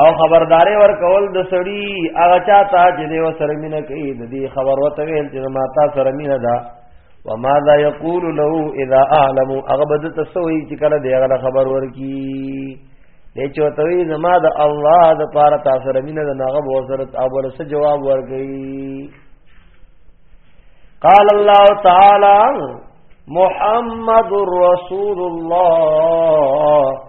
او خبرداري ورکول د سړی هغه چاته چې دی وسره مینه کوي د دې خبر وته ویل چې ما تا سره مینه ده و ما ذا یقول له اذا اعلم هغه بده تسوي چې کله دی هغه خبر ورکی دې چوتوي زما د الله د پاره تاسو سره مینه ده هغه به سره اول سره جواب ورکړي قال الله تعالی محمد رسول الله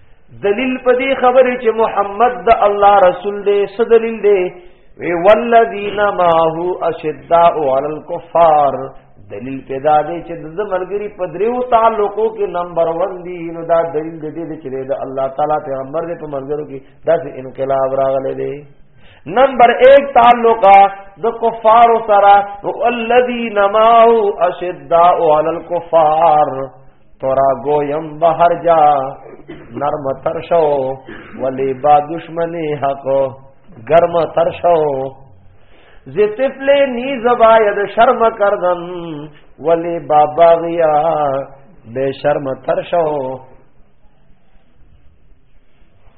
دلیل په دې خبرې چې محمد د الله رسول دی څه دلیل دی وی والذین ماهو اشداء علی الكفار دلیل پیدا دی چې د ملګری په دریو تعلقو کې نمبر 1 دی نو دا دلیل دی چې د الله تعالی پیغمبر دې په منځرو کې داسې انقلاب راغلی دی نمبر 1 تعلق د کفار سره الذین ماهو اشداء علی الكفار تورا گویم بهر جا نرم تر شو ولی با دشمنی حق گرم تر شو زی طفل نیز باید شرم کردن ولی با باغیا بے شرم تر شو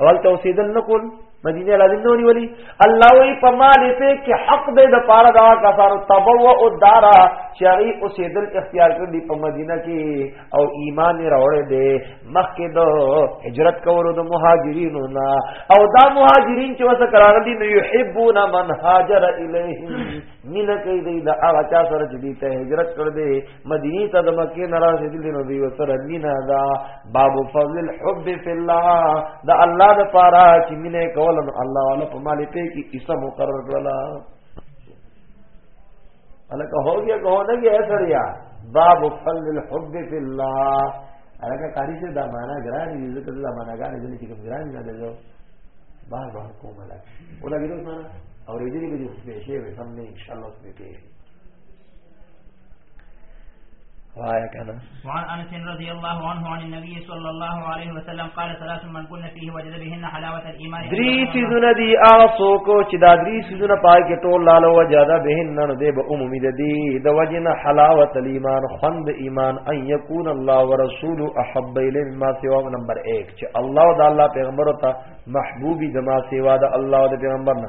اول توسیدل نکول مدینه لازم نه ونیولی الله وی په مال په کې حق دې د پاره دا کفار تبوء الدار چې هغه اوسېدل اختیار کړی په مدینه کې او ایمان راوړې دې مخکې د هجرت کولو د مهاجرینو نه او دا مهاجرین چې وسه قرار دي نو یحبون من هاجر الیهم مینه کوي دا هغه چا سره چې دې ته هجرت کړ دې مدینی ته د مکه نه راځېدلی نو دی وسره مینا دا باب فضل الحب فی الله دا الله د پاره چې مینه کول نو الله والا په مالې په کې ایسه مقرر کړلا الکه هو گیا کو نه گیا سریا باب فضل الحب فی الله الکه کاری سے دا معنا ګران دي ذکر دا معنا ګران دي چې کوم ګران نه ده بار بار کومه لګ ولا ګیرو معنا اور دې دې کې څه شی به سم نه ان شاء الله څه به وایا کنه وعن انس رضی الله عنه عن النبي صلى الله عليه وسلم قال ثلاث من كن فيه وجد بهن حلاوه الايمان دري سيزونه دي اوسو کو چې دا دري سيزونه پای کې ټول لاله وجد بهن نن دې به عمومي دي د وجنه حلاوه الايمان خوند ایمان ان يكون الله ورسوله احب اليه مما سوا نمبر 1 چې الله او د الله پیغمبر ته محبوبي د ما سوا د الله او د پیغمبر نه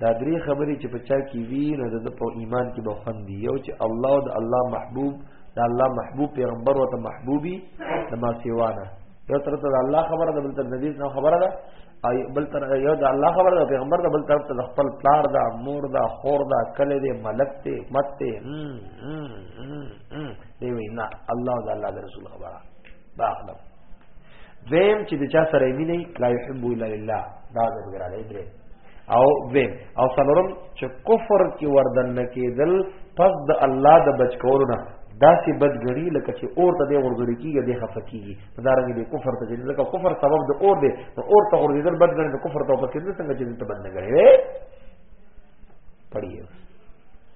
دا درې خبرې چې په چا کې وي نو د په ایمان کې به خوند دی یو چې الله او د الله محبوب د الله محبوب پیغمبر او ته محبوبي د ما سیوانه یو تر ته د الله خبره ده بل تر نبی نو خبره ده او بل تر یو د الله خبره ده پیغمبر ده بل تر ته خپل پلار ده مور ده خور ده کله دې ملک ته مت ته دی وینا الله او د الله رسول خبره باخلم دویم چې د چا سره مینه لا يحب الا لله دا د وګړه دی درې او دویم او څلورم چې کفر کې وردن نه کېدل پس د الله د بچ کولو نه داسې بدګړي لکه چې اور ته دی ورګړي کیږي د خفه کیږي دا رنګ دی کفر ته چې لکه کفر سبب د اور دی نو اور ته ورګړي بدګړي د کفر ته پکې څنګه چې ته بدګړي پڑھیے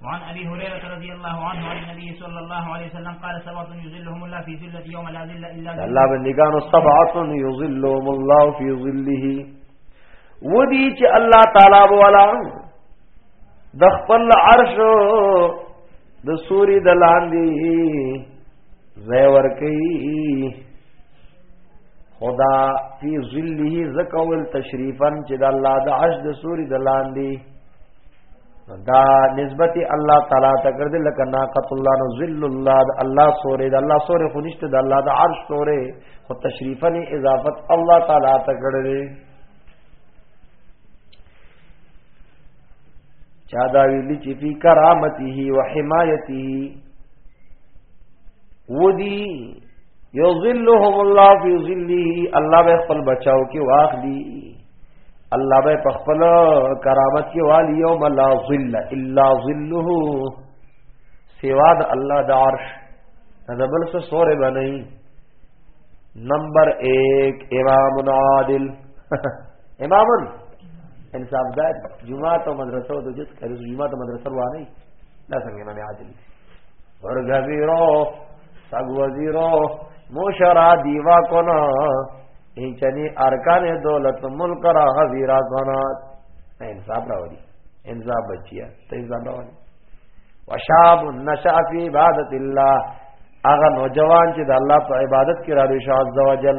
وعن ابي هريره رضي الله عنه عن النبي صلى الله عليه وسلم قال سبعه يظلهم الله في ظله يوم لا ظل الا ظله الله بندگان سبعه يظلهم الله في ظله ودي چې الله تعالی والا د خپل عرش د سوري د لاندې زای ورکی خدا فی ظله زکول تشریفا چې د الله د عرش د سوري د لاندې دا نسبت الله تعالی ته کړ دې لکه ناقۃ الله نو ذل الله د الله سورې د الله سورې خو نشته د الله د عرش سورې خو تشریفا اضافت الله تعالی ته کړ دې چا دا ویلی چې فی کرامته و حمایته ودی یظلهم الله فی ظله الله به خپل بچاو کې واخلی الله به په خپل کرامت کې والی یوم لا ظل الا ظله سوا د الله د عرش دا بل څه سورې بنئ نمبر 1 امام عادل امام انصاف دا جمعه ته مدرسه او د جس کړي جمعه ته مدرسه روانه دا څنګه امام عادل ورګویرو سګ وزیرو موشرا دیوا کنا اینچنی ارکان دولت ملک را حویرا زنات انصاف راوړي انصاف بچیا ته انصاف راوړي وشاب النشا فی عبادت الله اغه نوجوان چې د الله په عبادت کې را لوي شاز زوجل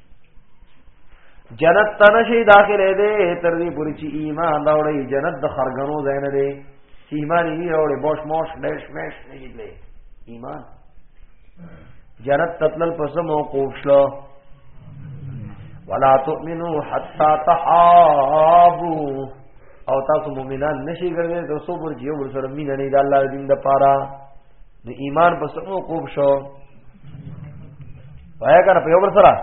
جنت ته نشي داخله دي تر دې پورې چې ایمان راوړي جنت د خرګنو ځای نه دی چې ایمان یې راوړي بوش موش دیش میش نه دی ایمان جنت تتلل پس موقوف شلو ولا تؤمنو حتا تحابو او تاسو مؤمنان نشي ګرځي تر څو پر جیو ور سره مين نه دی د الله دین د پاره نو ایمان په سمو کوب شو وای کنه په یو بل سره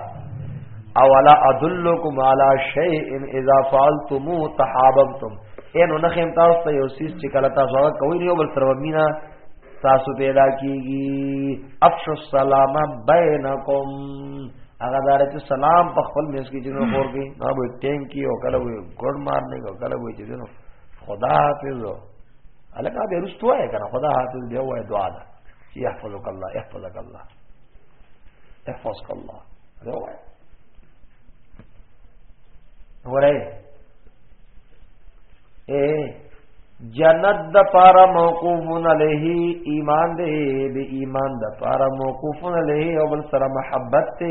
او الا ادلکم علی شیء اذا فعلتم تحاببتم ان نو نخیم تاسو ته یو سیس چې کله تاسو هغه کوی یو بل سره مینا تاسو پیدا کیږي افش السلام بینکم هغه دار چې سلام په خپل میس کې جنو خور کې نه به ټینګ کی او کله وي ګډ مار نه کله وي چې جنو خدا حافظ الکه به رستو وای کنه خدا حافظ دی وای دعا ده يحفظك الله يحفظك الله يحفظك الله دا وای وره اے جنت د پارا موقوفن علیه ایمان دې به ایمان د پارا موقوفن علیه او بل سره محبت ته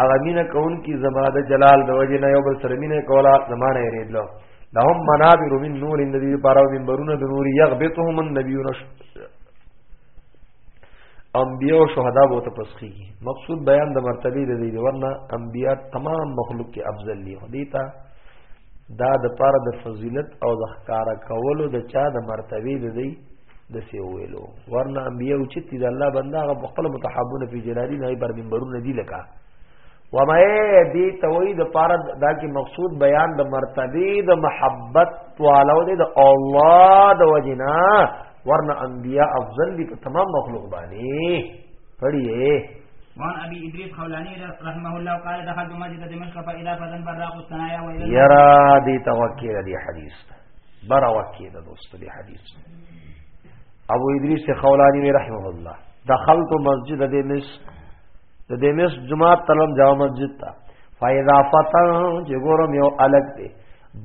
هغه مینه کون کی زما د جلال د وجه نه یو بل سره مینه کولا زمانه یې ریدلو لهم منابر من نور النبي پارو منبرونه د نور یغبطهم النبیون انبیاء او شهدا بو ته پسخي مقصود بیان د مرتبه د دې ورنه انبیاء تمام مخلوق کې افضل دي دیتا دا د پاره د فضیلت او د ښکارا کولو د چا د مرتبه د دې د سی ویلو ورنه انبیاء او چتی د الله بنده غ خپل متحابون فی جلالی نه پر منبرونه دی لکا و ما دی توي د پار دا کی مقصود بیان د مرتبه د محبت والو د الله د وجنا ورنه انبیاء افضل دی په تمام مخلوق باندې پڑھیے وعن ابي ادريس خولاني رحمه الله قال دخلت مسجد دمشق فاذا فتن براق الثنايا والى يرى دي توكل دي حديث برا وکی دا دوست دی حدیث ابو ادریس خولانی می رحمه الله دخلت مسجد د مس د دې مس جمعه تلم جامع مسجد تا فایذا فتن چې ګورم یو الګ دی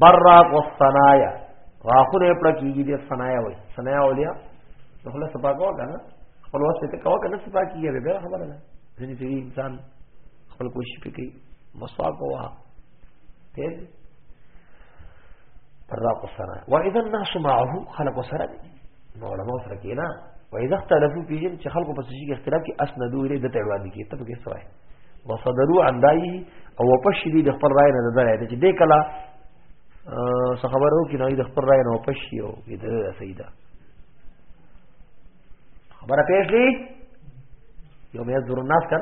برا کو ثنایا واخره پر کیږي د ثنایا وای ثنایا اولیا خپل سپا کو کنه خپل واسطه ته کو کنه سپا کیږي به خبره ده ځینې انسان خپل کوشش کوي مسواک واه پېد تراق سره و اذا الناس معه خلق سره نو علماء سره کینا و اذا اختلفوا فيه چې خلق په څه کې اختلاف کې اسندو لري د تړوان دي کې ته به څه وای وصدروا عن دای او په شری د خپل رائے نه نه درایته چې دې کلا څه خبرو کې نو د خپل رائے نه په شی او دې سیدا خبره پېښې یو مې زور الناس کړ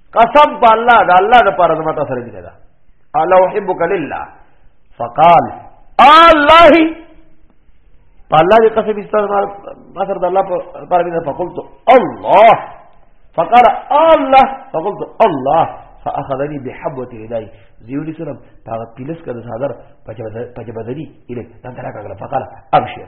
قسم په الله دا الله د پاره زما ته سره مینه ده الله احبک لله فقال الله په الله دې قسم استاد ما سره د الله په پاره مینه فقلت الله فقال الله فقلت الله فاخذني بحبوه يدي زيوني سره په پیلس کده صدر پجبدني اله دا ترا کړه فقال ابشر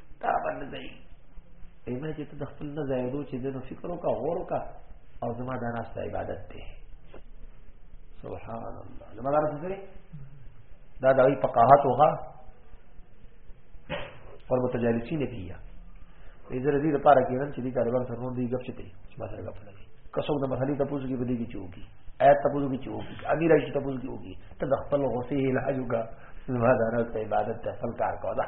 دا باندې ځای ایمه چې ته د خپل نه زیادو چې د فکر وکا غور وکا او زما دا ناس عبادت دی سبحان الله زما دا څه دی دا د وی فقاهت وها پر متجالسی نه کیه دې زره دې لپاره کېدل چې دې طالبان سره نور دې غپ شته چې ما سره غپ لګي کسو د مسلې ته پوښتنه کوي چې چوکي آیات ته پوښتنه کوي چې چوکي امیر عائشہ ته پوښتنه کوي ته د خپل غصې علاج وکړه زما دا راځي عبادت ته خپل کار کوه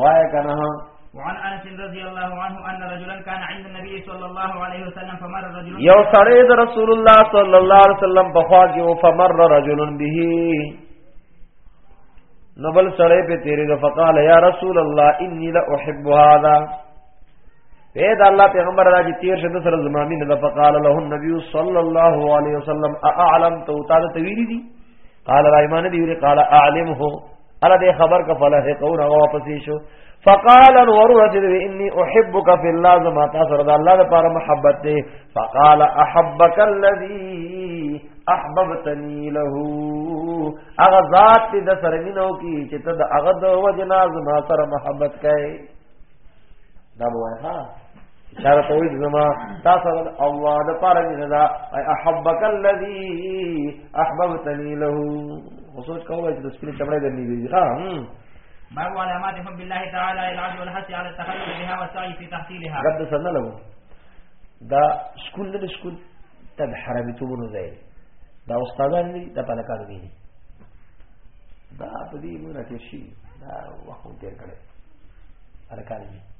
وای کنه وعن انس رضی الله عنه ان رجلا كان عند النبي صلى الله عليه وسلم فمر رجل یو سړی د رسول الله صلی الله علیه وسلم په خوا کې او فمر رجل به نو بل سړی په تیرې د فقال یا رسول الله انی لا احب هذا اے دا الله پیغمبر راځي تیر شد سره زمامي نه فقال له النبي صلى الله عليه وسلم اعلم تو تعالی تویری دي قال رايمان دی قال اعلمه الا دې خبر کا فلاح قون واپسې شو فقال ورورت اني احبك في الله زما تاسو رضا الله لپاره محبت دې فقال احبك الذي احببتني له اغه ذات دې د سره مينو کی چې ته د اغه د وجنا زما سره محبت کړي دا وایي ها دا ته وې زما تاسو الله د پاره نه دا احبک الذی احببتنی له وسوچ کوو چې د سپین چمړې درنی دی ها باب علامات حب الله تعالی العز والحث على التخلق بها والسعي في تحصيلها قد سنه له دا سکول نه سکول ته د حرامي توبونو ځای دا استادان دي د پلکار دي دا په دې مونږ کې شي دا وخت ډیر کړي پلکار دي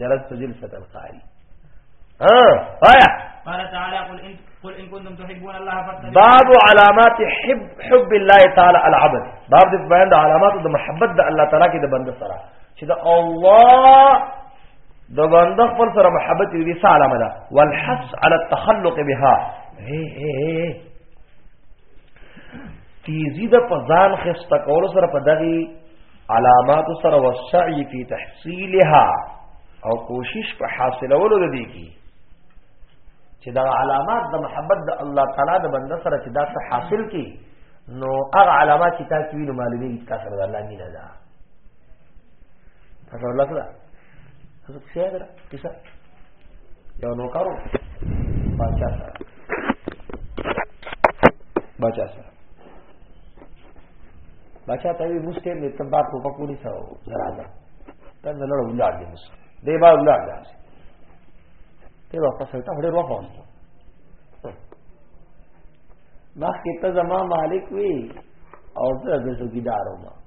جلست جلسة القاري ها آية قال تعالى قل إن, قل إن كنتم تحبون الله فاتبعوني باب علامات حب حب الله تعالى العبد باب د بیان د علامات د محبت د الله تعالی کې د بنده سره چې د الله د بنده خپل سره محبت دې څه علامه ده والحث على التخلق بها اے اے اے تیزی د پزان خسته کول سره په دغه علامات سره والسعي في تحصيلها او کوشش په حاصلولو لدی کی چې دا علامات د محبت د الله تعالی د بنده سره چې دا څه حاصل کی نو هغه علامات چې تاسو وینئ معلومیږي تاسو د الله مینه ده تاسو الله حضرت سیاد را کسا یو نوکارو باچا سره باچا سره باچا ته وی مسته می تبا کو پکوړی سره زرا ده ته نه لړ ولار دي مس دی با ولار ده ته واپس ته هډه روح وانه مخکې ته زما مالک وی او زه د زګیدارو ما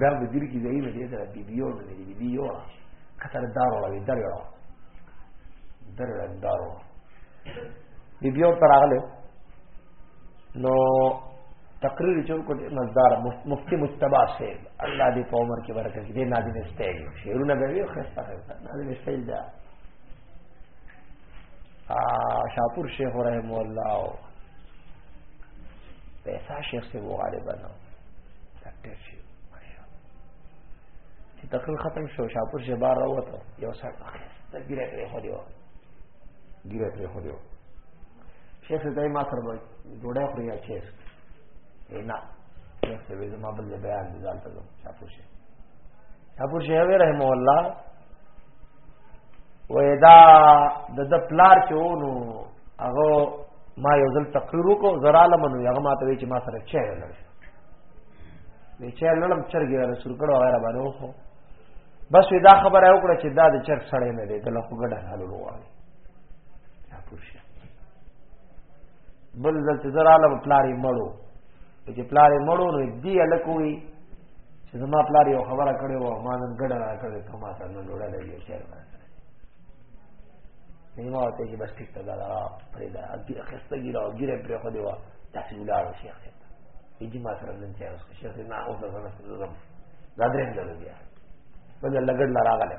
دا به دیر کې ځای نه دی دا بي بيو نه دی بي بيو کتر دارو لا وی درو درو دارو بي بيو تر هغه نو تقریر چون کو مزدار مفتی مجتبا سے الله دې په عمر کې برکت دې ناظم استایل شعرونه به وي خسته خسته ناظم استایل دا شاپور شیخ رحم الله او پیسا شیخ سے وہ غالبا نو ډاکټر شي چې تقریر ختم شو شاپور شیخ بار راوته یو سړی ته ګیره کړې خو دیو ګیره کړې خو دیو شیخ دای ما سره جوړه خوري یا شیخ نه شیخ سے زما بل بیان دي ځان ته شاپور شیخ ابو شهوی رحم الله وېدا د د پلار چونو هغه ما یو ځل تقریر وکړ زرا لمنو هغه ما ته وی چې ما سره چه لړ وی چه لړم چرګي را سر کړو غیر باندې وخو بس وی دا خبره وکړه چې دا د چر سړې نه دی د لخوا ګډه حل وروړي بل ځل چې زرا له پلارې مړو چې پلارې مړو نو دی الکوي چې زما پلارې یو خبره کړې و ما نن ګډه را کړې ته ما سره نن ډوډۍ لري یو شعر باندې نیمه وته چې بس ټیک ته دا پرې دا اګي خسته ګیره او ګیره پرې خو دی و تاسو ولاړو شیخ ته یې ما سره نن چې اوس شیخ نه اوس زما سره زم دا درې نه لګیا بل لګړ لراغله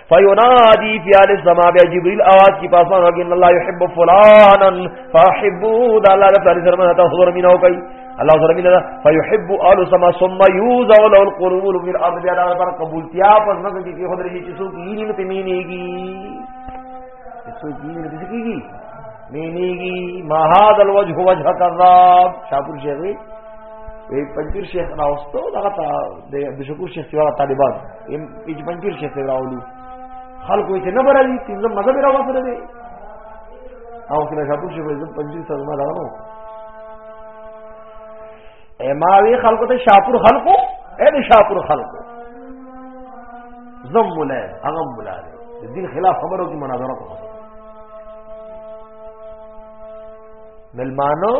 فینادی فی آل السماء بیا جبريل آواز کی پاسمان وګین الله يحب فلانا فاحبوا دا الله تعالی سره ماته حضور مینو کوي الله سره مینه فیحب آل السماء ثم يوزع له القلوب في الارض بیا دا پر قبولتیا پس نه کی کی خدای چې څوک یې نه تمینېږي څوک یې نه تمینېږي مینېږي ما هذا الوجه وجه کذاب شاپور شیخ وی پنځیر شیخ راوستو دا د شکور شیخ سیوا طالبان اج بنجیر شي څه راولو خلکو یې نه برالي تیزه مزه به راوسره دي او کله شابو شي به زم بنجیر څه ما راغلو اماوی خلکو ته شاپور خلکو اې د شاپور خلکو زم مولا هغه مولا دی د دین خلاف خبرو کې مناظره کوي ملمانو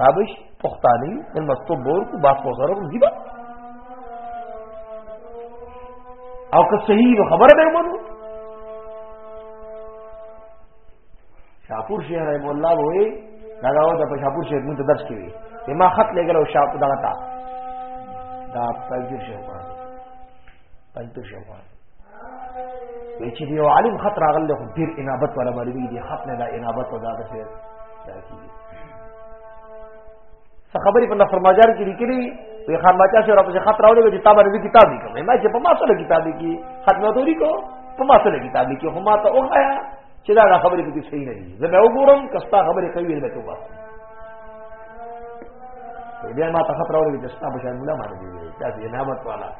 رابش پختانی من مستو بور کو باس کو سره کوم دیبا او که صحیح نو خبره به ومنو شاپور شیخ رحم الله وې دا دا د شاپور شیخ مونږ درس کوي ما خط لګلو شاپور دا تا دا پنځه شیخ انت شوال وی چې یو عالم خط راغله خو ډیر انابت ولا مروي دي خط نه دا انابت او دا څه دا کیږي څه خبرې په نفر ماجر کې لیکلي وی خان بچا شه راپسې خط راولې چې تابر دې کتاب لیکم ما چې په ما سره کتاب لیکي خط نو دوری کو په ما سره کتاب لیکي هم ما ته وخایا چې دا خبرې به صحیح نه دي زه به وګورم کستا خبرې کوي به توبه بیا ما ته خط راولې چې تاسو به مولا مانه دي تاسو انابت والا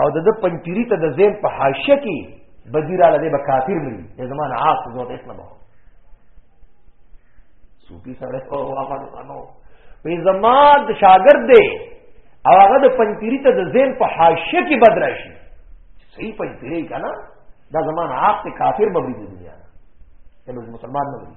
او د د پنځيري ته د زین په حاشیه کې بدیر علی دی به کافر مری د زمان عاص زوت اسلام به صوفي سره په واقع نو په زمان د شاګرد دی او هغه د پنځيري ته د زین په حاشیه کې بدر شي صحیح پنځيري کنا دا زمان عاص کافر به مری دنیا ته مسلمان نه مری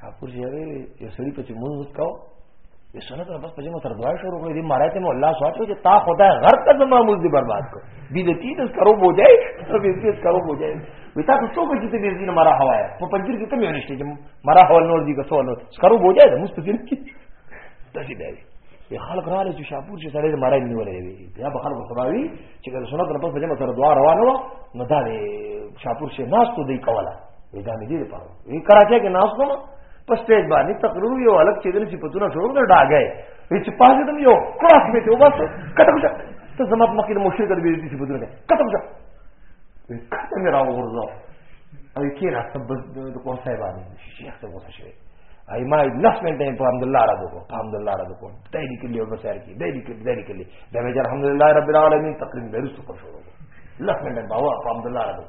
شاپور چې یې یو سړي په چې مونږ وکاو یې سنت را بس په جمع تر دعا شروع کړې دې مړای ته مو الله سوچو چې تا خدای غر ته زما موږ دې برباد کړ دې دې تیز کرو بو جائے ته دې تیز کرو بو جائے وی تا څو کې چې دې دین مرا هوایا په پنځیر کې کمی ونشته چې مرا هوا نور دې کسو نو کرو بو جائے موږ په دې کې تاسو دې وی خلق را لې چې شاپور چې سړی مړای نیولې وی بیا به خلق سراوي چې کله سنت را بس په جمع تر دعا روانه و نو دا شاپور شه ناس ته دی کوله وی دا مې دې په وی کراچۍ کې ناس کوم په سټیج باندې تقریر یو الګ چې دل صفاتونه شروع کړ ډاګه وی چې پاسې تم یو کلاس مې ته وباسه کته وځه ته زما په مخې مشرک دې دې صفاتونه کته وځه وی کته مې راو ورځو او کې را سب د کوم ځای باندې شیخ ته وځه شي ای ما لس منټه په الحمد لله را دوه په الحمد لله را دوه دای دې کلی او بسار کې دای دې کې دای دې کلی دا مې الحمد لله رب العالمین تقریر درس کو شروع لس منټه باوا په الحمد لله را دوه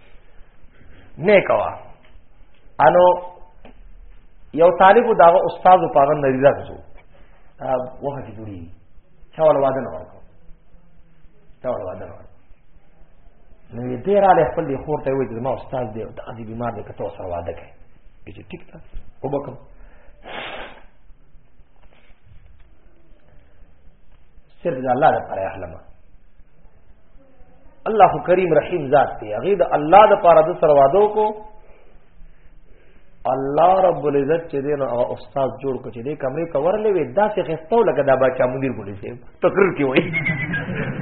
نه کوا انو یو طالب دا استاد په هغه نری راځو وخت کې جوړي چا ول واده نه ورکو چا ول واده نه ورکو نو یې ډیر علی خپل دی خور ته وایي چې ما استاد دی او دا دی بیمار دی کته سره واده کوي چې ټیک تا وبکم صرف د الله لپاره اخلم الله کریم رحیم ذات دی هغه د الله د پاره د سروادو کو الله رب العزت چې دین او استاد جوړ کو چې دې کمرې ته ورلې وې دا څه خستو لکه دا بچا مدیر ګولې شي تقریر کی وای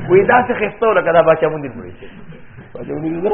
وې دا څه خستو لکه دا بچا مدیر ګولې شي بچا مدیر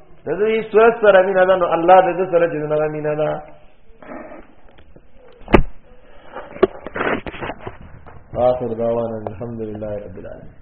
د دې صورت سره مینا ده نو الله د دې سره جنو مینا ده آخر دعوانا الحمد لله رب العالمين